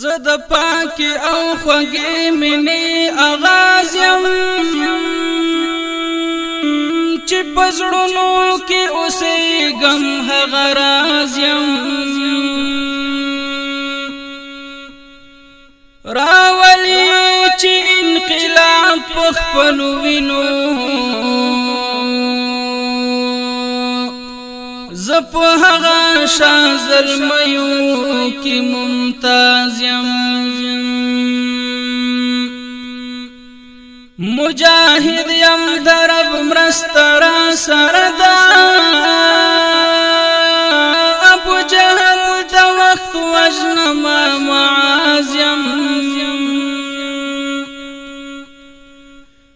زه د پاکي او خوږې مني اغاز يم چې پزړونو کې اوسې غم هغه راز يم راولي چې انقلاب په خپل وینو زپ هغه شان زلمیو کی ممتاز یم مجاهد یم درب مرسترا سره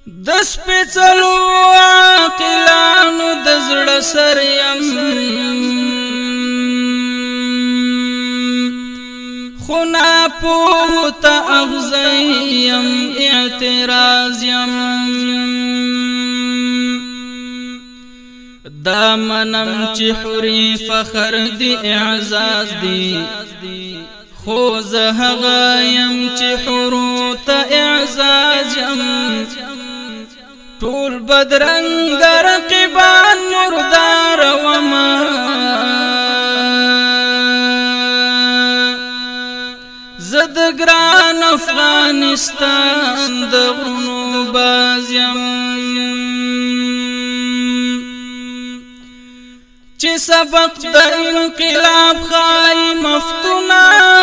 د سپېڅلو عاقلانو د زړه سر یم خو ناپوهو ته اغزی یم اعتراض یم دا منم چې حوري فخر دی اعزاز دی خو زه هغه یم چې حورو ته اعزاز یم بدرنگ رقیبان مردار وما زد گران افغانستان د غنو بازیم چې سبق د انقلاب خای مفتونه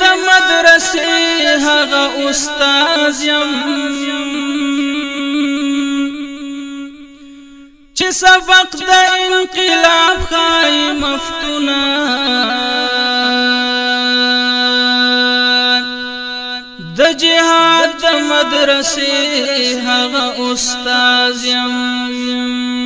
د مدرسې هغه استاد يم چې سبق د انقلاب خای مفتونا د جهاد د مدرسې هغه استاد يم